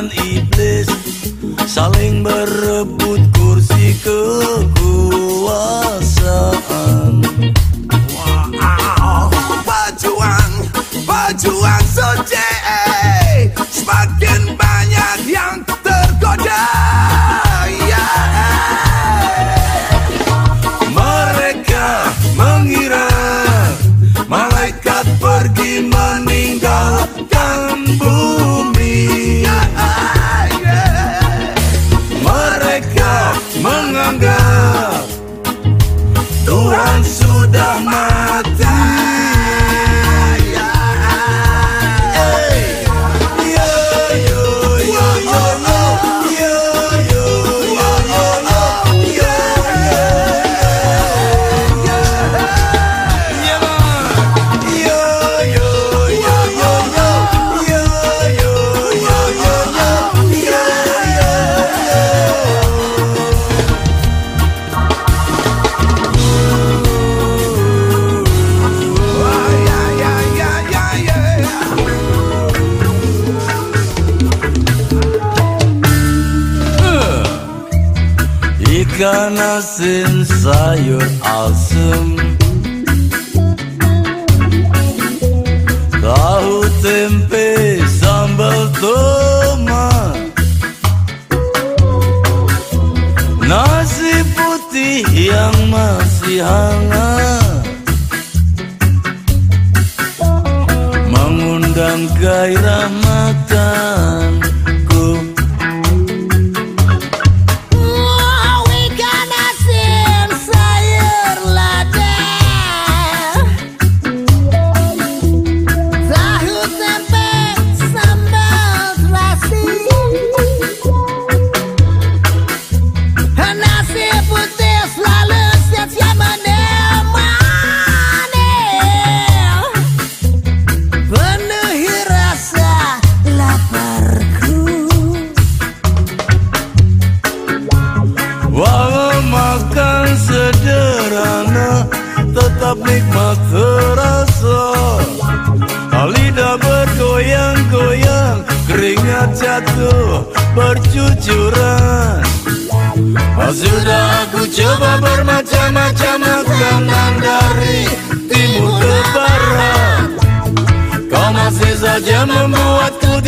dan iblis Saling berebut kursi kekuasaan wow. Pejuang, pejuang suci eh. Semakin banyak yang tergoda. Ya, eh. Mereka mengira Malaikat pergi mana? Menganggap Tuhan sudah mati Ikan sayur asem. Tahu tempe sambal tomat. Nasi putih yang masih hangat. Mengundang gairah makanku Tetap nikmat terasa. Lidah bergoyang-goyang Keringat jatuh bercucuran. Sudah aku coba bermacam-macam makanan dari timur ke barat. Kau masih saja membuatku